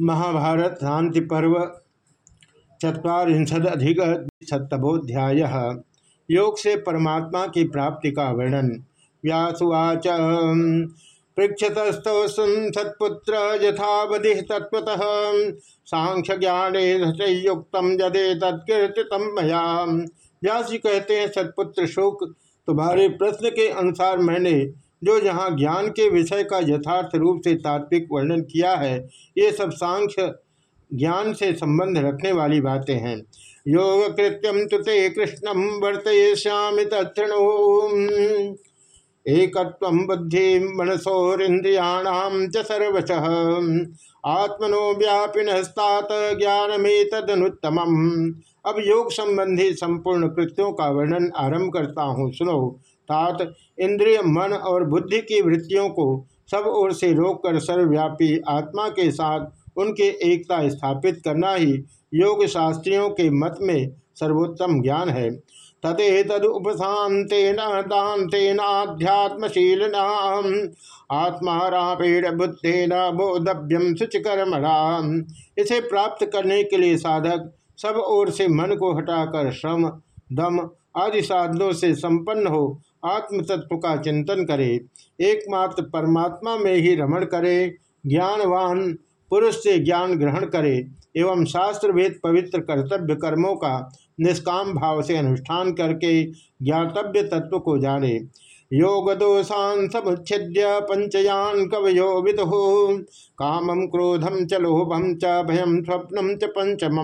महाभारत शांति पर्व चुरीशदिक शतमोध्याय योग से परमात्मा की प्राप्ति का वर्णन। व्यासुवाच पृक्षतस्तव सत्पुत्र यथावधि तत्वतः सांख्य ज्ञान युक्त जदे तत्कीर्तित मया। व्यास कहते हैं, सत्पुत्र शोक, तुम्हारे प्रश्न के अनुसार मैंने जो यहाँ ज्ञान के विषय का यथार्थ रूप से तात्विक वर्णन किया है, ये सब सांख्य ज्ञान से संबंध रखने वाली बातें हैं। योग कृत्यम तुते कृष्णम वर्तयश्यामि तृणु एक बुद्धि मनसोरिंद्रियाणाम च सर्वश। आत्मनो व्यापिन ज्ञान में अब योग संबंधी संपूर्ण कृत्यों का वर्णन आरंभ करता हूँ। सुनो। तात इंद्रिय, मन और बुद्धि की वृत्तियों को सब ओर से रोककर सर्वव्यापी आत्मा के साथ उनके एकता स्थापित करना ही योग शास्त्रियों के मत में सर्वोत्तम ज्ञान है। तदे तद उपशांतेन दातेनाध्यात्मशीलना आत्मा रापेण बुद्धेन बोधव्यम शुचिकर्मणा इसे प्राप्त करने के लिए साधक सब ओर से मन को हटाकर श्रम, दम आदि साधनों से संपन्न हो आत्म तत्व का चिंतन करे। एकमात्र परमात्मा में ही रमण करे। ज्ञानवान पुरुष से ज्ञान ग्रहण करे एवं शास्त्र वेद पवित्र कर्तव्य कर्मों का निष्काम भाव से अनुष्ठान करके ज्ञातव्य तत्व को जाने। योग दोषान समुच्छेद्य पंचयान कवयो विदु। कामम क्रोधम च लोभम च भयम स्वप्नम च पंचम।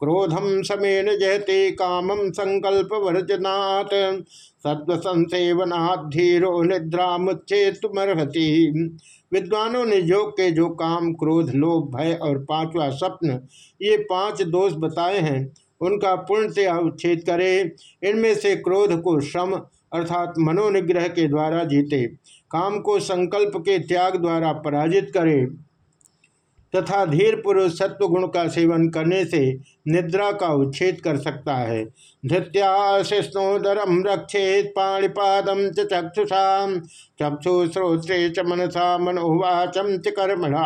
क्रोधम समेन जयते कामम संकल्प वर्जनात् सत्व संसेवनात् धीरो निद्रा मुच्छेतुमर्हति विद्वानों ने योग के जो काम, क्रोध, लोभ, भय और पांचवा स्वप्न, ये पाँच दोष बताए हैं, उनका पूर्ण से उच्छेद करे। इनमें से क्रोध को श्रम अर्थात मनोनिग्रह के द्वारा जीते। काम को संकल्प के त्याग द्वारा पराजित करे। तथा धीर पुरुष सत्व गुण का सेवन करने से निद्रा का उच्छेद कर सकता है। धृत्याशिष्णोदरम रक्षेत पाणिपादम च चक्षुषा चक्षु श्रोत्रे च मनसा मनोवाचम च कर्मणा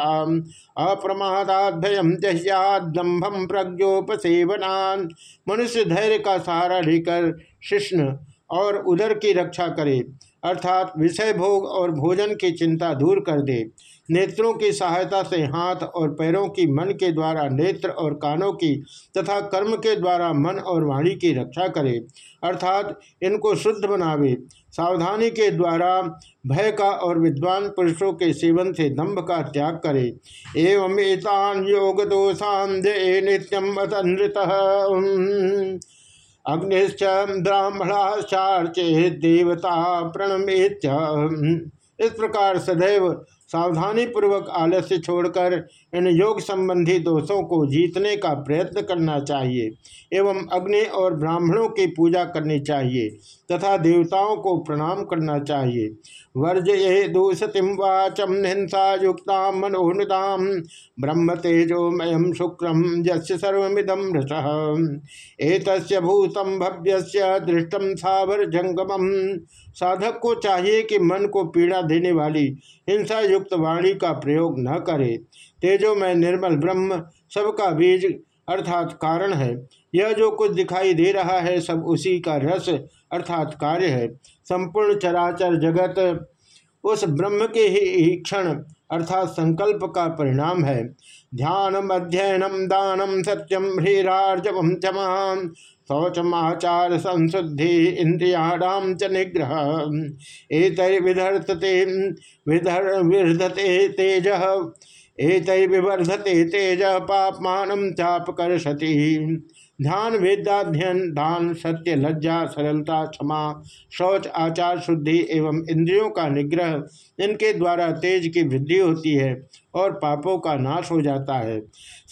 अप्रमादाभयम जह्यादम्भम प्रज्ञोपसेवनान। मनुष्य धैर्य का सहारा लेकर शिष्ण और उदर की रक्षा करे, अर्थात विषय भोग और भोजन की चिंता दूर कर दे। नेत्रों की सहायता से हाथ और पैरों की मन के द्वारा नेत्र और कानों की तथा कर्म के द्वारा मन और वाणी की रक्षा करे, अर्थात इनको शुद्ध बनावे। सावधानी के द्वारा भय का और विद्वान पुरुषों के सेवन से दंभ का त्याग करे। एवं एतान योग दोषान नित्यम असनृत अग्निश्च ब्राह्मणाचार्चे देवता प्रणमेत इस प्रकार सदैव सावधानी पूर्वक आलस्य छोड़कर इन योग संबंधी दोषों को जीतने का प्रयत्न करना चाहिए एवं अग्नि और ब्राह्मणों की पूजा करनी चाहिए तथा देवताओं को प्रणाम करना चाहिए। वर्ज ये दूषतिम वाचम हिंसा युक्ता मनोहृताम ब्रह्म तेजोमय शुक्रम यश सर्विदम एक भूतम भव्य दृष्टम सावर जंगम साधक को चाहिए कि मन को पीड़ा देने वाली हिंसा युक्त वाणी का प्रयोग न करे। तेजो में निर्मल ब्रह्म सबका बीज अर्थात कारण है। यह जो कुछ दिखाई दे रहा है, सब उसी का रस अर्थात कार्य है। संपूर्ण चराचर जगत उस ब्रह्म के ही क्षण अर्थात संकल्प का परिणाम है। ध्यानम, अध्ययनम, दानम, सत्यम, ह्रीरार्जवम क्षमा शौचमाचार संशुद्धि, इंद्रियाणाम च निग्रह विधर्तते विधर विधते तेज। एक विवर्धते तेज पापमान चाप कर सती ध्यान वेदाध्ययन, दान, सत्य, लज्जा, सरलता, क्षमा, शौच, आचार, शुद्धि एवं इंद्रियों का निग्रह, इनके द्वारा तेज की वृद्धि होती है और पापों का नाश हो जाता है।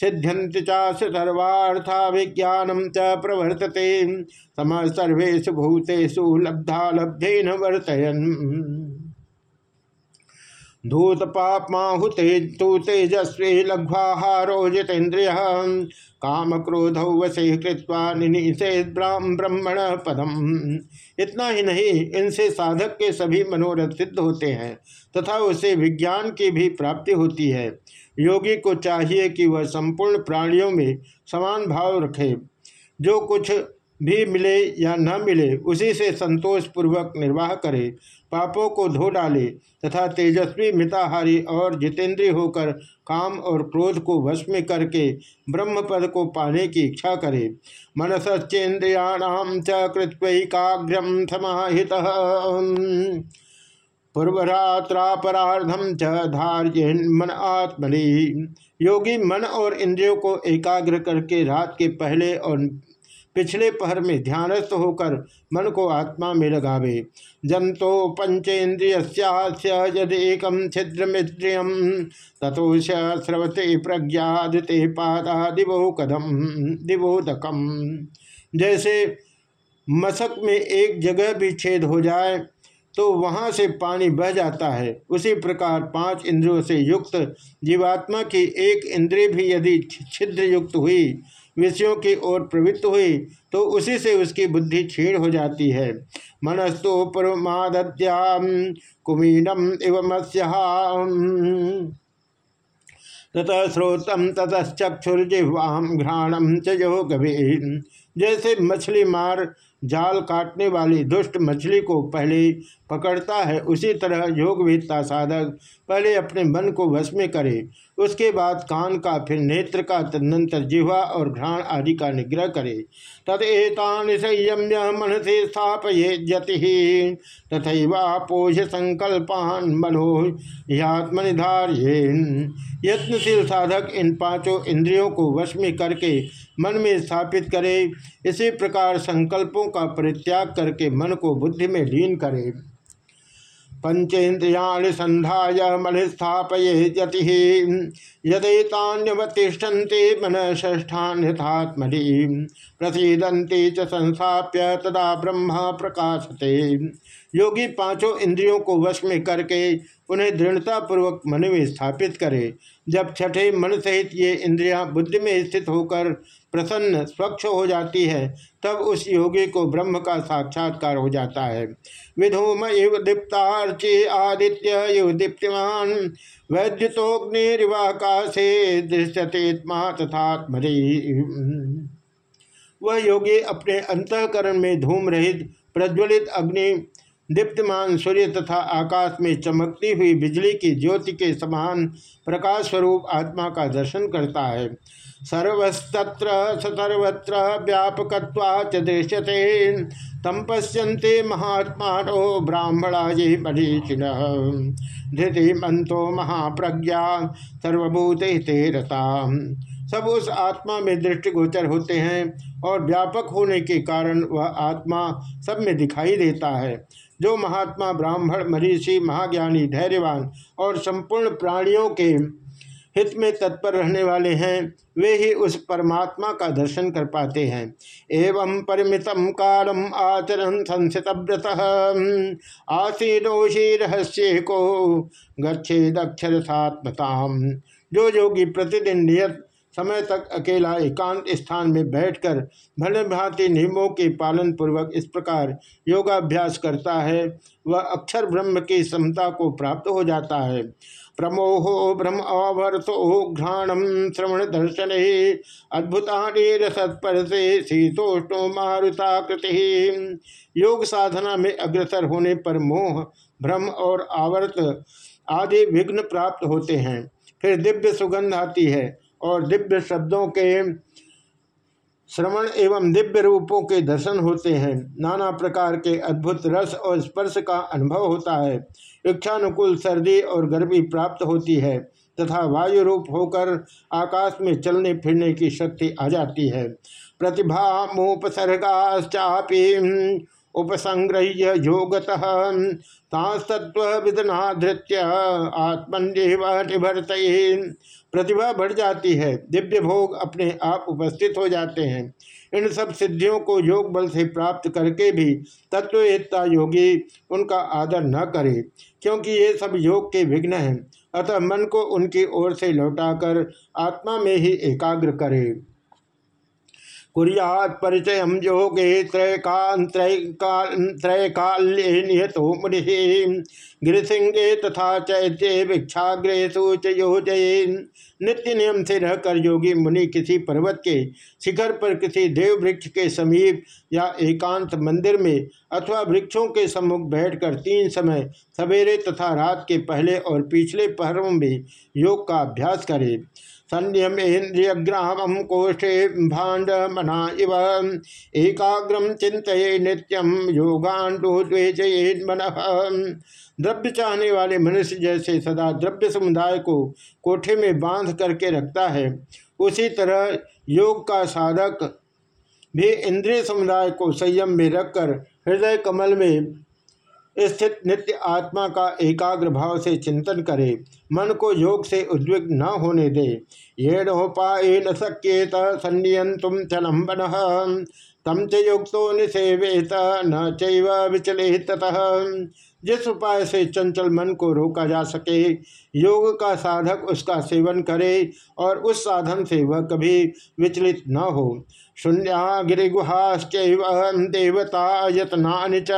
सिद्ध्यंत सर्वार्था विज्ञानम च प्रवर्तते। सम सर्वेशु भूतेषु लब्धा लब्धेन वर्तयन। धूत पापमाहुते तु तेजस्वी लघ्वाहारो जितेन्द्रिय काम क्रोध वसे कृत्वा ब्राह्मण पदम। इतना ही नहीं, इनसे साधक के सभी मनोरथ सिद्ध होते हैं, तथा उसे विज्ञान की भी प्राप्ति होती है। योगी को चाहिए कि वह संपूर्ण प्राणियों में समान भाव रखे। जो कुछ भी मिले या न मिले, उसी से संतोष पूर्वक निर्वाह करे। पापों को धो डाले तथा तेजस्वी, मिताहारी और जितेंद्रीय होकर काम और क्रोध को वश में करके ब्रह्म पद को पाने की इच्छा करे। मनसश्चेन्द्रियाणाम च कृत्वैकाग्रम समाहित। पूर्वरात्रापराधम च धार्य मन आत्मनि। योगी मन और इंद्रियों को एकाग्र करके रात के पहले और पिछले पहर में ध्यानस्थ होकर मन को आत्मा में लगावे। जंतो पंचेन्द्रिय छिद्र मित्रियम तथोश स्रवते प्रज्ञाते पादा दिवो कदम दिवोदकम जैसे मशक में एक जगह भी छेद हो जाए तो वहाँ से पानी बह जाता है। उसी प्रकार पाँच इंद्रियों से युक्त जीवात्मा की एक इंद्रिय भी यदि छिद्र युक्त हुई विषयों की ओर प्रवृत्त हुई तो उसी से उसकी बुद्धि छीण हो जाती है। मनस्तु परमाद्याम कुमीनम इव ततः श्रोतम ततश्चक्षुर्जिह्वाम घ्राणम च जैसे मछली मार जाल काटने वाली दुष्ट मछली को पहले पकड़ता है। उसी तरह योगवेदता साधक पहले अपने मन को वश में करे। उसके बाद कान का, फिर नेत्र का, तदनंतर जिह्वा और घ्राण आदि का निग्रह करे। तदेतान संयम्य मन से स्थापये जति तथा पोष संकल्पान मनो यात्मनिधार्येन। यत्नशील साधक इन पाँचों इंद्रियों को वश में करके मन में स्थापित करे। इसी प्रकार संकल्पों का परित्याग करके मन को बुद्धि में लीन करे। पंचेन्द्रिया संध्याय मन स्थापये यति यदेतान्यवतिष्ठन्ते मन ष्ठान्यथात्मनि प्रसीदंते च संस्थाप्य तदा ब्रह्म प्रकाशते। योगी पाँचों इंद्रियों को वश में करके उन्हें दृढ़ता पूर्वक मन में स्थापित करे। जब छठे मन सहित ये इंद्रियाँ बुद्धि में स्थित होकर प्रसन्न, स्वच्छ हो जाती है, तब उस योगी को ब्रह्म का साक्षात्कार हो जाता है। विधूम इव दीप्तार्चे आदित्य इव दीप्तिमान वैद्युतोग्निवाकाशे दृश्यते तथात्मरी। वह योगी अपने अंतकरण में धूम रहित प्रज्वलित अग्नि दीप्तमान सूर्य तथा आकाश में चमकती हुई बिजली की ज्योति के समान प्रकाश स्वरूप आत्मा का दर्शन करता है। सर्वस्तत्र सर्वत्र व्यापकवाच दृश्यते। तम पश्यन्ते महात्मा ब्राह्मणा ये मरीचिन धृति मंतो महाप्रज्ञा, सर्वभूत रता सब उस आत्मा में दृष्टिगोचर होते हैं और व्यापक होने के कारण वह आत्मा सब में दिखाई देता है। जो महात्मा ब्राह्मण मरीषि महाज्ञानी, धैर्यवान और संपूर्ण प्राणियों के हित में तत्पर रहने वाले हैं, वे ही उस परमात्मा का दर्शन कर पाते हैं। एवं परिमितम कालम आचरण संसित व्रत आसीनोषी रहस्य को गच्छे दक्षर सात्मताम जो योगी प्रतिदिन नियत समय तक अकेला एकांत स्थान में बैठकर भले भांति नियमों के पालन पूर्वक इस प्रकार योगाभ्यास करता है, वह अक्षर ब्रह्म की समता को प्राप्त हो जाता है। प्रमोहो ब्रह्म अवर्थो घ्राणम श्रवण दर्शन अद्भुता रसत्पर से शीतोष्णो मारुताकृति योग साधना में अग्रसर होने पर मोह, भ्रम और आवर्त आदि विघ्न प्राप्त होते हैं। फिर दिव्य सुगंध आती है। और दिव्य शब्दों के श्रवण एवं दिव्य रूपों के दर्शन होते हैं। नाना प्रकार के अद्भुत रस और स्पर्श का अनुभव होता है। इच्छानुकूल सर्दी और गर्मी प्राप्त होती है तथा वायु रूप होकर आकाश में चलने फिरने की शक्ति आ जाती है। प्रतिभा मोपसर्गाश्चापी उपसंग्रह्य योगतः आत्मनिव निभरत प्रतिभा बढ़ जाती है, दिव्य भोग अपने आप उपस्थित हो जाते हैं। इन सब सिद्धियों को योग बल से प्राप्त करके भी तत्वता योगी उनका आदर न करे, क्योंकि ये सब योग के विघ्न हैं। अतः मन को उनकी ओर से लौटाकर आत्मा में ही एकाग्र करे। कुरियात परिचय योगे त्रैकाल्ये मुनि। गिरसिंगे तथा चैत्य भिक्षाग्रेशु च नित्य नियम से रहकर योगी मुनि किसी पर्वत के शिखर पर किसी देव वृक्ष के समीप या एकांत मंदिर में अथवा वृक्षों के सम्मुख बैठकर तीन समय सवेरे तथा रात के पहले और पिछले पहरों में योग का अभ्यास करे। संयमेन्द्रियग्रामम कोष्ठे भाण्ड मना इव। एकाग्रम चिंत नित्यम योगान्डुद्वेजयेन मन द्रव्य चाहने वाले मनुष्य जैसे सदा द्रव्य समुदाय को कोठे में बाँध करके रखता है, उसी तरह योग का साधक भी इंद्रिय समुदाय को संयम में रखकर हृदय कमल में स्थित नित्य आत्मा का एकाग्र भाव से चिंतन करे, मन को योग से उद्विग्न न होने दे। ये नोपाए न शक्येत संयंतुम चलम्बन तम च निषेवेत न चैव विचले ततः जिस उपाय से चंचल मन को रोका जा सके, योग का साधक उसका सेवन करे और उस साधन से वह कभी विचलित न हो। शून्या शून्यागिरिगुहाश्च देवता यतना च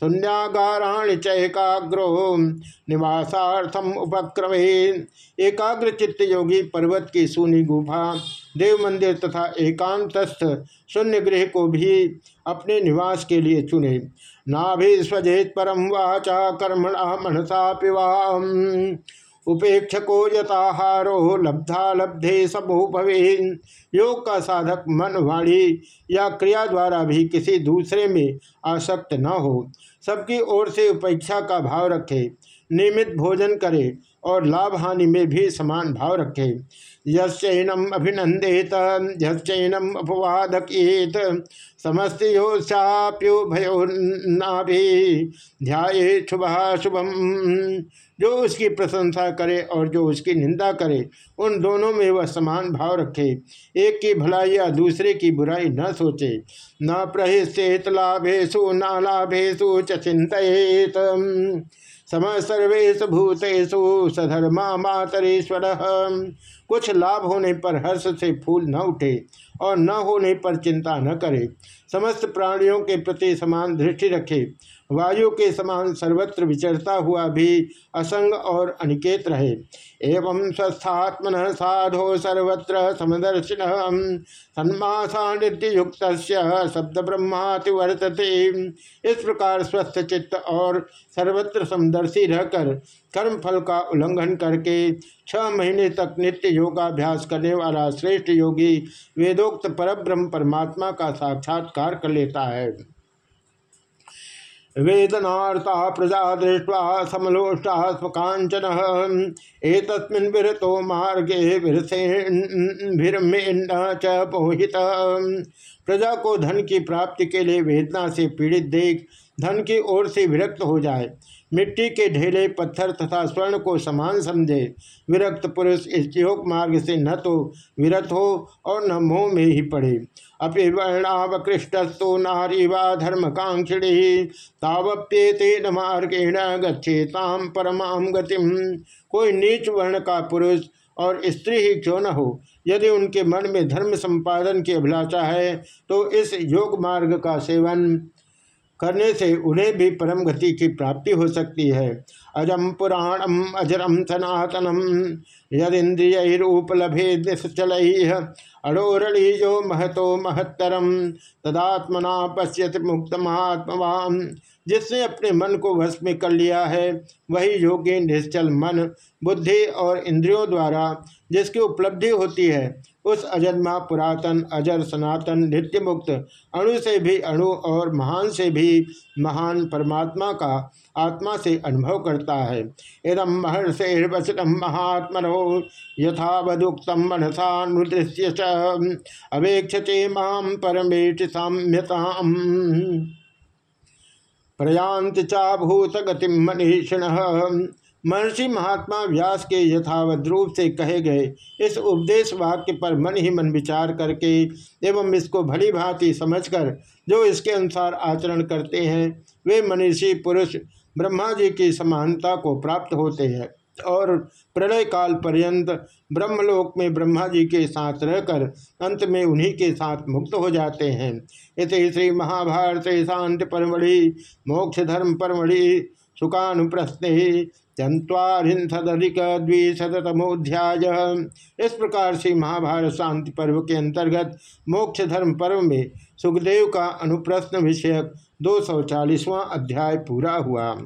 शून्यागाराणि चैकाग्रो निवासार्थम उपक्रमे। एकाग्र चित्त योगी पर्वत की सूनी गुफा देव मंदिर तथा एकांतस्थ शून्य गृह को भी अपने निवास के लिए चुने। नाभिस्वजेत परम वाचा कर्मणा मनसा पिवा उपेक्षको यथाहारो लब्धा लब्धे सबो योग का साधक मन वाणी या क्रिया द्वारा भी किसी दूसरे में आसक्त न हो। सबकी ओर से उपेक्षा का भाव रखे। नियमित भोजन करे। और लाभ हानि में भी समान भाव रखे। यश्चैनम अभिनंदेत यश्चैनम अपवादकेत। नाभि ध्याये शुभ शुभम। जो उसकी प्रशंसा करे और जो उसकी निंदा करे, उन दोनों में वह समान भाव रखे। एक की भलाई या दूसरे की बुराई न सोचे। न प्रहिष्येत लाभेशु न लाभेशु चिंतित सम सर्वेश भूतेषु सधर्मा मातरेश्वर। कुछ लाभ होने पर हर्ष से फूल न उठे और न होने पर चिंता न करे। समस्त प्राणियों के प्रति समान दृष्टि रखे। वायु के समान सर्वत्र विचरता हुआ भी असंग और अनिकेत रहे। एवं स्वस्थात्मन साधो सर्वत्र समदर्शिन सन्मासानित्य युक्त शब्द ब्रह्माति वर्तते। इस प्रकार स्वस्थ चित्त और सर्वत्र समदर्शी रहकर कर्म फल का उल्लंघन करके छह महीने तक नित्य योगाभ्यास करने वाला श्रेष्ठ योगी वेदोक्त परब्रह्म परमात्मा का साक्षात्कार कर लेता है। वेदनार्ता प्रजा दृष्ट्वा समलोष्टा स्वकांचन एक विरतो मार्गे विरसेभिर्मेन्न च पोहित प्रजा को धन की प्राप्ति के लिए वेदना से पीड़ित देख, धन की ओर से विरक्त हो जाए। मिट्टी के ढेले, पत्थर तथा स्वर्ण को समान समझे। विरक्त पुरुष इस योग मार्ग से न तो विरत हो और न मोह में ही पड़े। अपि वर्णावकृष्टस्तु नारी व धर्मकांक्षिणी तावप्येतेन मार्गेण गच्छेताम परमाम गतिम। कोई नीच वर्ण का पुरुष और स्त्री ही क्यों न हो? यदि उनके मन में धर्म संपादन की अभिलाषा है तो इस योग मार्ग का सेवन करने से उन्हें भी परम गति की प्राप्ति हो सकती है। अजम पुराणम अजरम सनातनम यदिंद्रियूपलभे निश्चल अड़ोरणीजो महतो महत्तरम, तदात्मना पश्यत मुक्त महात्मवान जिसने अपने मन को वश में कर लिया है, वही योगी, निश्चल मन, बुद्धि और इंद्रियों द्वारा जिसकी उपलब्धि होती है, उस अजन्मा पुरातन, अजर सनातन, नित्य मुक्त, अणु से भी अणु और महान से भी महान परमात्मा का आत्मा से अनुभव करता है। इदम महर्षिर्वचनम महात्मनो यथावदुक्तम मनसा अवेक्षते माम परमेश साम्यता प्रयांत चाभूत गति मनीषिण। महर्षि महात्मा व्यास के यथावत रूप से कहे गए इस उपदेश वाक्य पर मन ही मन विचार करके एवं इसको भली भांति समझकर जो इसके अनुसार आचरण करते हैं, वे मनीषी पुरुष ब्रह्मा जी की समानता को प्राप्त होते हैं और प्रलय काल पर्यंत ब्रह्मलोक में ब्रह्मा जी के साथ रहकर अंत में उन्हीं के साथ मुक्त हो जाते हैं। इस श्री महाभारत शांति परमढ़ि, मोक्ष धर्म परमढ़ि सुखानुप्रस्ते चंत्वारिशदिक इस प्रकार से महाभारत शांति पर्व के अंतर्गत मोक्ष धर्म पर्व में सुखदेव का अनुप्रश्न विषयक दो अध्याय पूरा हुआ।